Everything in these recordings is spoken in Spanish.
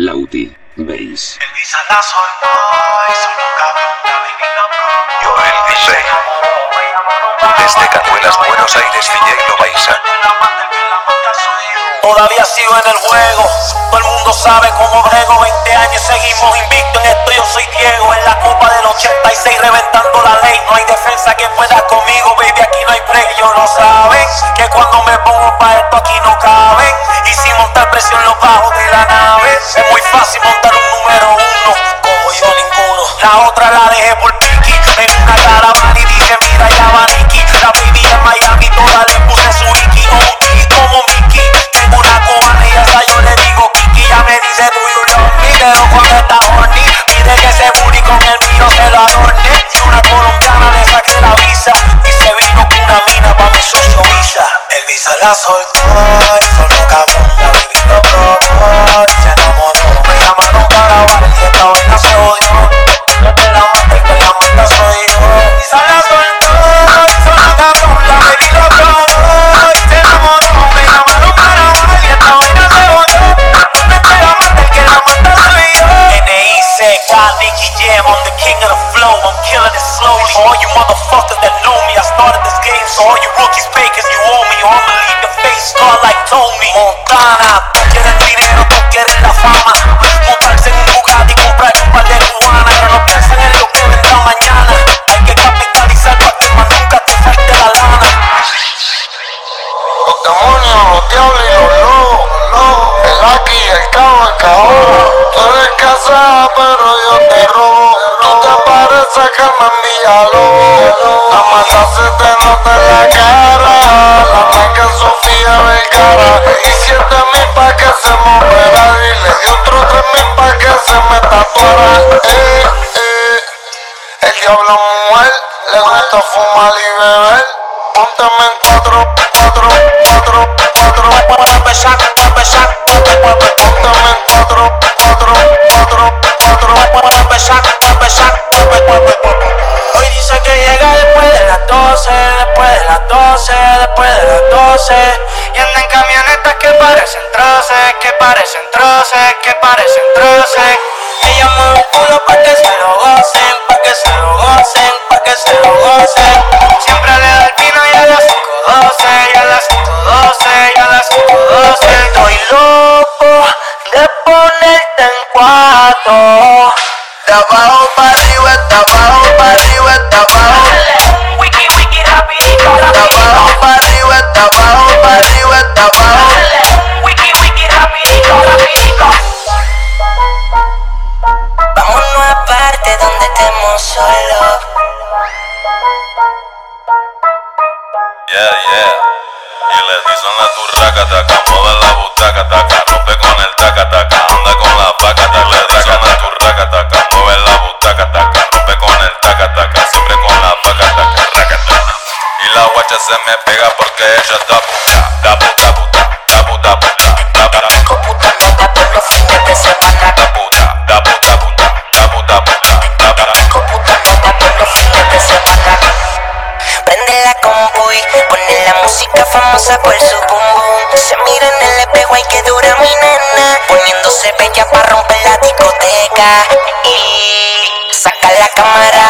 Lauti. Elvis a la soltó y solo cabrón. Yo el DJ. Desde Cazuelas, Buenos Aires, Figueiredo Baixa. Todavía sigo en el juego, todo el mundo sabe cómo brego. 20 años seguimos invicto en esto, yo soy Diego En la copa del 86 reventando la ley. No hay defensa que pueda conmigo, baby, aquí no hay break. Ellos no saben que cuando me pongo pa' esto aquí no caben. Y sin montar presión los bajos de la nave Es muy fácil montar un número uno, como yo ninguno. La otra la dejé por Pinky, en una caravana y dice mira ya va Nicky La baby visa Y se vino con una mina pa' mi socio visa El visa la soltó cabrón La se enamoró Nicky Jam, I'm the king of the flow, I'm killing it slowly. All you motherfuckers that know me, I started this game, so all you rookies cause you owe me, or I'ma leave the face scar like Tony. Montana, tú quieres dinero, tú quieres la fama. Montarse en un Bugatti comprar un par de cubanas, que no piensan en lo que vendrá mañana. Hay que capitalizar para que más nunca te falte la lana. Los demonios, los diablos y los lobos, lobos. El aquí, el cabo, el cabrón. Tú eres casada, pero yo te robo. Tú te pareces me envía lobo. La maldad se te la cara. La blanca Sofía Vergara. Y siete mil pa' que se me operara. Y otros tres mil pa' que se me tatuara. Eh, eh. El diablo mujer, le gusta fumar y beber. Póntame Hoy dice que llega después de las 12, después de las 12, después de las 12. Y anda en camionetas que parecen troces, que parecen troces, que parecen troces. Ella mueve el culo pa' que se lo cuatro. De abajo para arriba, de abajo para arriba, de abajo. Wiki, wiki, rapidito, De abajo para arriba, de abajo para arriba, de abajo. Wiki, wiki, rapidito, rapidito. Vámonos aparte donde estemos solos. Yeah, yeah. Y le dicen la turraca, se me pega porque ella está puta, da puta, puta, da puta, puta, da puta, Puta nota por los fines de semana. da puta, da puta, puta, da puta, puta, da puta. Puta nota por los fines de semana. Prende la compu y pone la música famosa por su boom boom. Se mira en el espejo y que dura mi nena. Poniéndose bella para romper la discoteca. Y saca la cámara,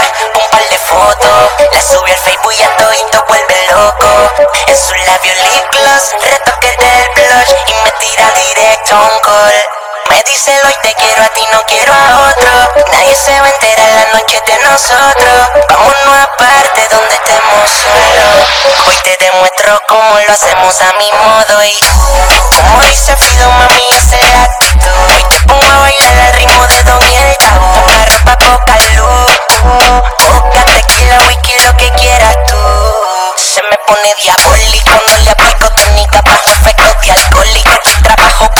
En sus labios lip gloss, retoque del blush. Y me tira directo un call. Me dice hoy te quiero a ti, no quiero a otro. Nadie se va a enterar la noche de nosotros. Vámonos aparte donde estemos solos. Hoy te demuestro cómo lo hacemos a mi modo. Y como dice Fido, mami, esa es actitud. Hoy te pongo a bailar al ritmo de Don y el tabú. Poca ropa, poca luz. Poca tequila, whisky, lo que quieras tú. Se me pone diabólico cuando le aplico técnica bajo efectos de alcohólica. Trabajo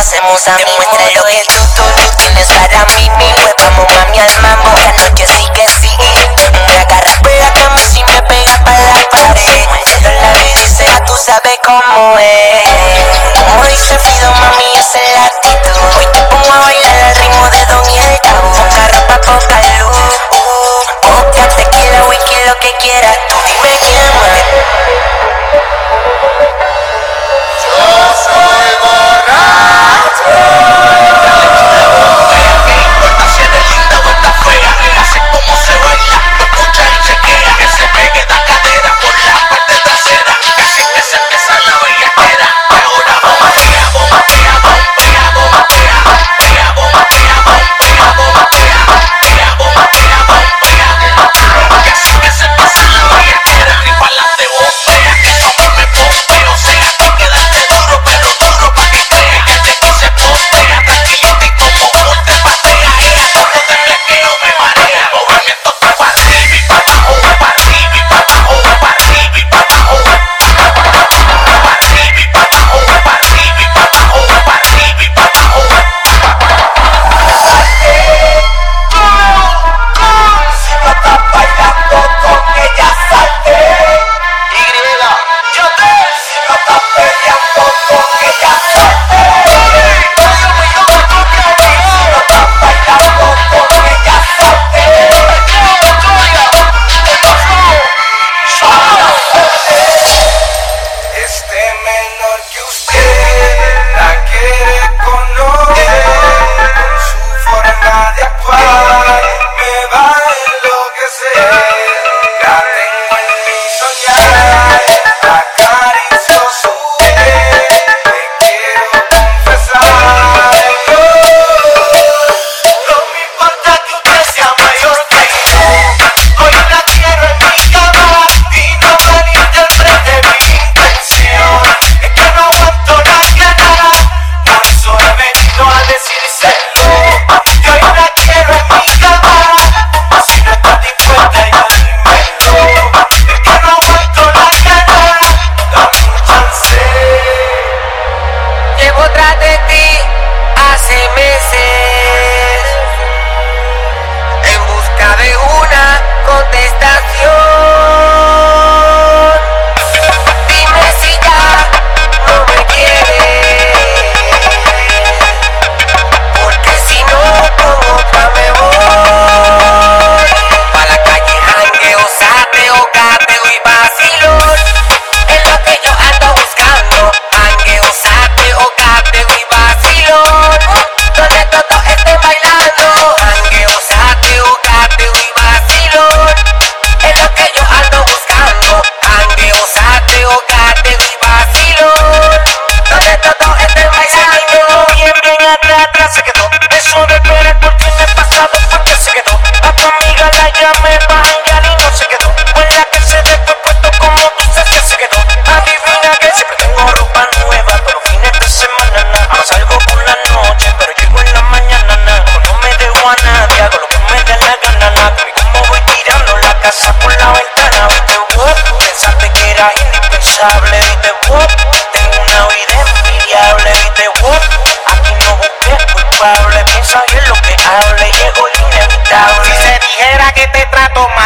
hacemos amigos Demuestra lo que tú, tú, tú tienes para mí Pues vamos mami al mambo, la noche sigue sí. Me agarras, pégame si me pegas para la pared. Solo la vi dice, ah, tú sabes cómo es Como dice Fido, mami, esa es la actitud. Hoy te pongo a bailar al ritmo de Don y el Tau Poca ropa, poca luz. Oh, oh, poca tequila, whisky, lo que quieras Tú. Dime quién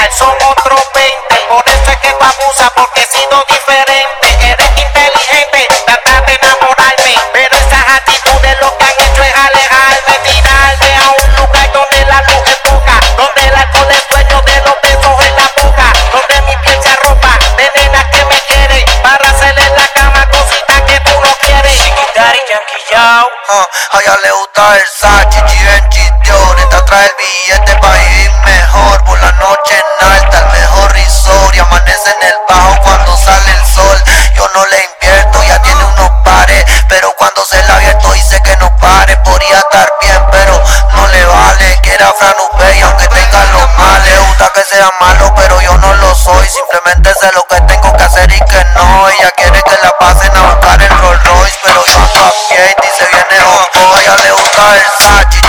mal, son otros 20. Por eso es que tú abusas, porque he sido diferente. Eres inteligente, tratas de enamorarme. Pero esas actitudes lo que han hecho es alejarme, tirarme a un lugar donde la luz es poca. Donde el alcohol es dueño de los besos en la boca. Donde mi piel se arropa de nenas que me quieren. Para hacerle la cama cositas que tú no quieres. Daddy Yankee Yao. Ah, a ella le gusta el Sachi, Givenchy, Dior trae el billete pa' vivir mejor Por la noche amanece en el bajo cuando sale el sol. Yo no le invierto, ya tiene unos pares. Pero cuando se la abierto dice que no pare. Podría estar bien, pero no le vale. Quiere a Fran Upey, aunque tenga los males. Le gusta que sea malo, pero yo no lo soy. Simplemente sé lo que tengo que hacer y que no. Ella quiere que la pasen a buscar el Rolls Royce Pero yo ando a pie y dice viene ojo ella le gusta el Sachi,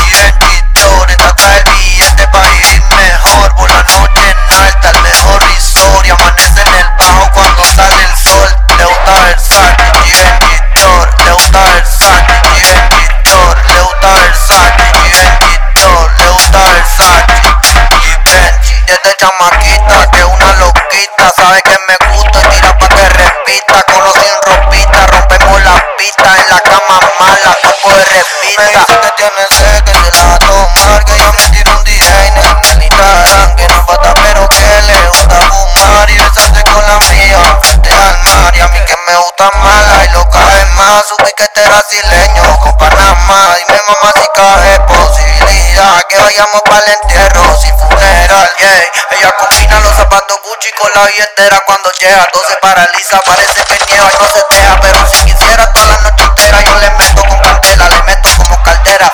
Dior Esta trae el billete pa' vivir mejor Por la noche amanece en el bajo cuando sale el sol. Le gusta versar y el le gusta versar y el le gusta versar y el le gusta. Y chamaquita que es una loquita, sabe que me gusta y tira pa' que repita. Con los sin ropita, rompemos la pista en la cama mala, cuerpo de repita. Me dice que tiene sed, que se la va a tomar, que que y lo cae más, su piquete brasileño con Panamá, dime mamá si cae posibilidad que vayamos para el entierro sin funeral, yeah. Ella combina los zapatos Gucci con la billetera cuando llega, todo se paraliza, parece que nieva y no se deja, pero si quisiera toda la noche entera yo le meto con candela, le meto como caldera.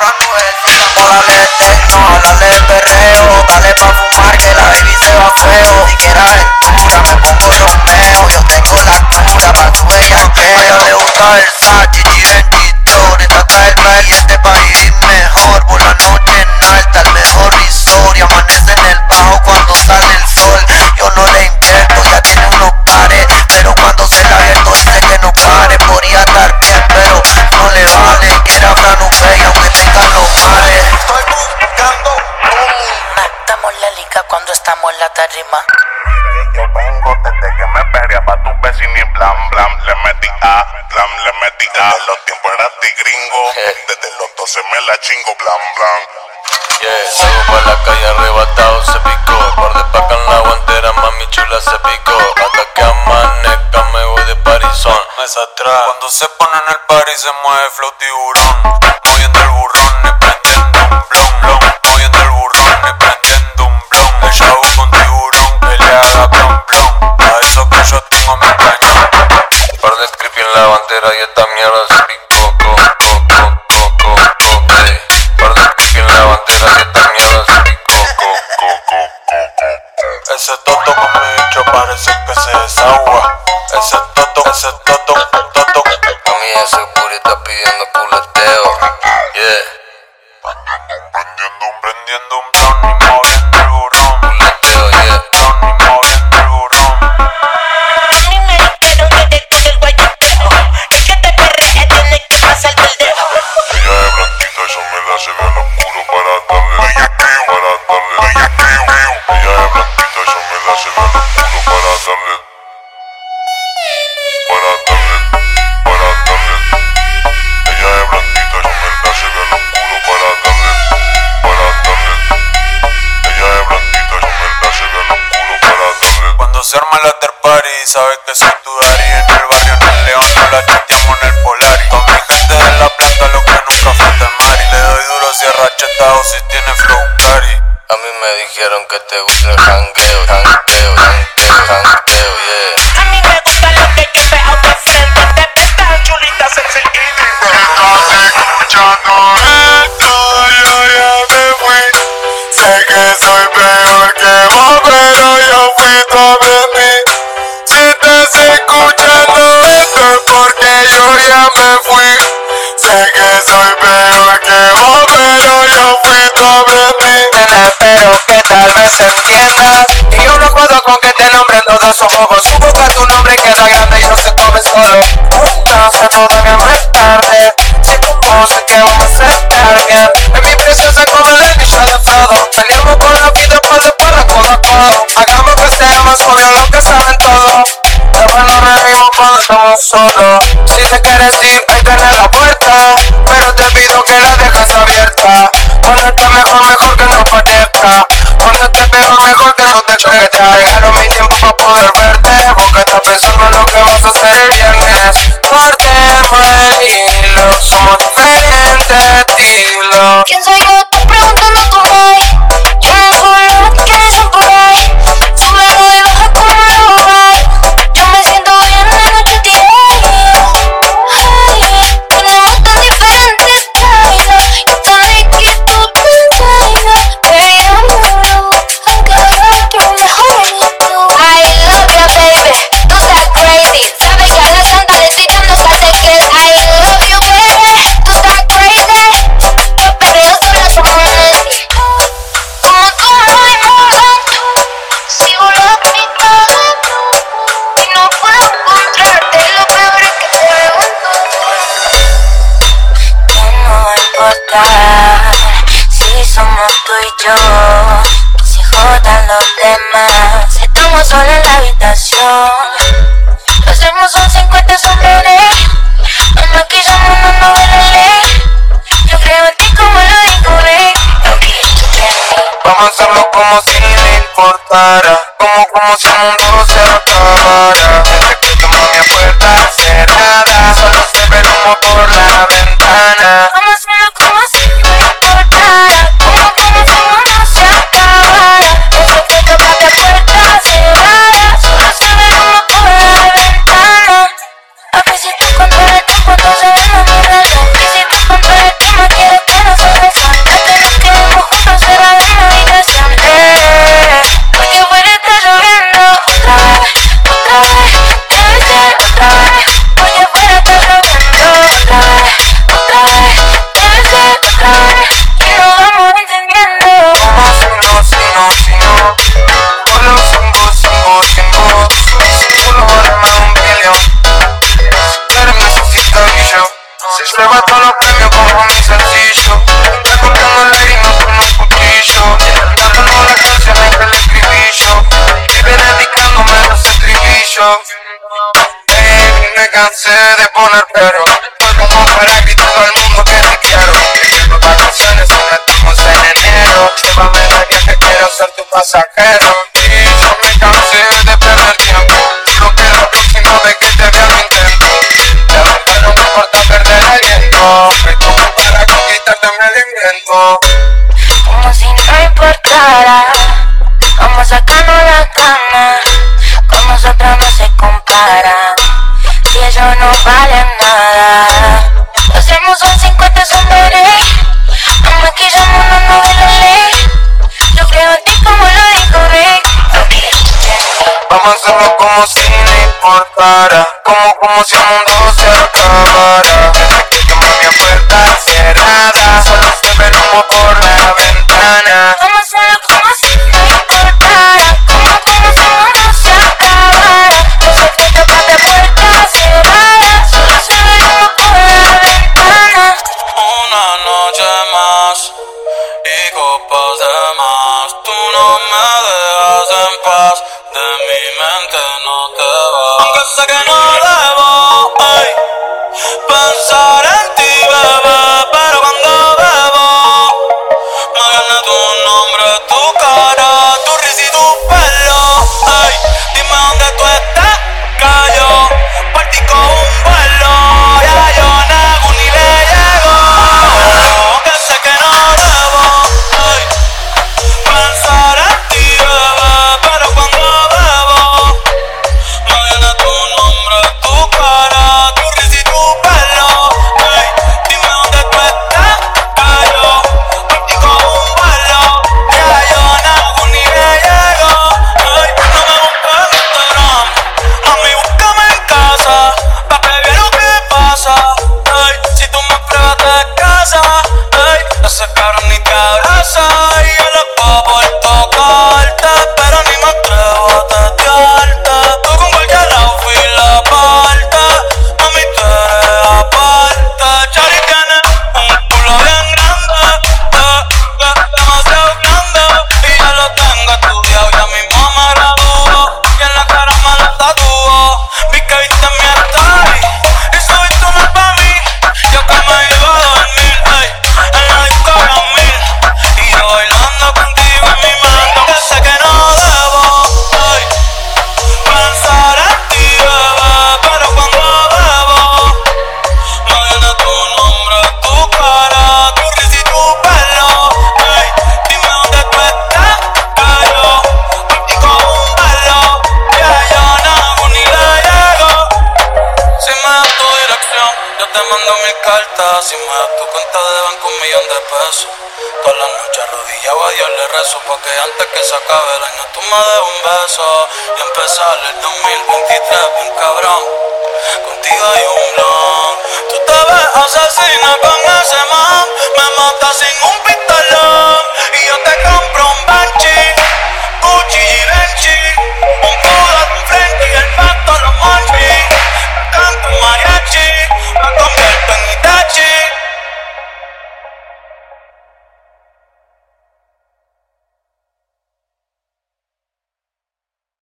Dale tecno, dale perreo, dale pa' fumar que la baby se va feo. Si quieres aventura me pongo Romeo, yo tengo la cura pa' tu bella A ella le gusta Versace, Givenchy, Dior, esta trae el billete pa' vivir mejor. Por la noche en alta, el mejor resort y amanece en el bajo cuando sale el sol. Yo no le invierto, ya tiene unos pares, pero cuando se la abierto dice que no pare. Podría estar bien, pero no le vale. Quiere a Fran y aunque tenga los males. Estoy buscando Matamos la liga cuando estamos en la tarima. Yo vengo desde que me perrea pa' tu vecino y blam blam Le metí a, blam, le metí a los gringo Desde los 12 me la chingo, blam blam. Yeah, salgo pa' la calle arrebatado, se picó. Par de paca en la guantera, mami chula se picó. Hasta que amanezca me voy de parizón. Mesa atrás. Cuando se pone en el party se mueve flow tiburón. Moviendo el burrón y prendiendo un blon, blon. Moviendo el burrón y prendiendo un blon. Ella busca un tiburón que le haga blon, blon A eso que yo tengo mi cañón Par de creepy en la bandera y esta mierda se picó, toto con mi bicho parece que se desagua Ese toto, ese toto, toto Mami ese booty está pidiendo culeteo Yeah Prendiendo un, prendiendo un blon si tiene flow cari. A mí me dijeron que te gusta el jangueo, jangueo, jangueo, jangueo, yeah. A mí me gusta lo que yo de frente. Te esta chulita sexy Estás escuchando esto, yo ya me fui. Sé que soy peor que vos, pero yo fui tu que tal vez entiendas. Y yo no puedo con que te nombren todos sus ojos. Supo que tu nombre queda grande y no se come solo. Nunca se todavía no es tarde. Si tu sé que vamos a ser target. En mi preciosa como la niña de Frodo. Peleamos con la vida por de para codo a codo. Hagamos que sea más obvio lo que saben todo. Después nos reímos cuando estamos solos. Si te quieres ir, ahí tenés la puerta. Pero te pido que la dejes abierta. Cuando estés mejor, mejor que no parezca. Cuando estés peor, mejor que no te crezca. Regalo mi tiempo para poder verte. Porque estás pensando en lo que vas a hacer el viernes. Cortemos el hilo. Somos diferentes estilos. ¿Quién soy yo? Si somos tú y yo, que se jodan los demás. Estamos solos en la habitación. Hacemos un 50 sombreres. Nos maquillamos, no nos ley. Yo creo en ti como lo dijo Rey. Vamos a hacerlo como si no importara. Como, como si el mundo se acabara. Desde que yo me puerta cerrada. Solo se ve por la ventana. Bye. cansé de poner pero Fue como para que todo el mundo que te quiero. Llevo vacaciones y metimos en enero Llévame de viaje, quiero ser tu pasajero. Y yo me cansé de perder tiempo. Digo que la próxima vez que te vea lo intento. Ya no me importa perder el tiempo. Me como para conquistarte me aliento Como si no importara Vamos a sacarnos la cama. Con nosotros no se compara no vale nada. Hacemos un 50 sombrero. Como aquí somos una novela ley. Yo creo en ti como lo dijo Rick. Vamos a hacerlo como si no importara. Como, como si el mundo se acabara. Desde que yo puerta cerrada. Solo se ve humo por la ventana. 大の Si me das tu cuenta de banco un millón de pesos. Todas las noches arrodillado a Dios le rezo Porque antes que se acabe el año tú me des un beso. Y empezar el 2023 bien cabrón Contigo hay un blog Tú te ves asesina con ese man Me matas sin un pistolón. Y yo te compro un beso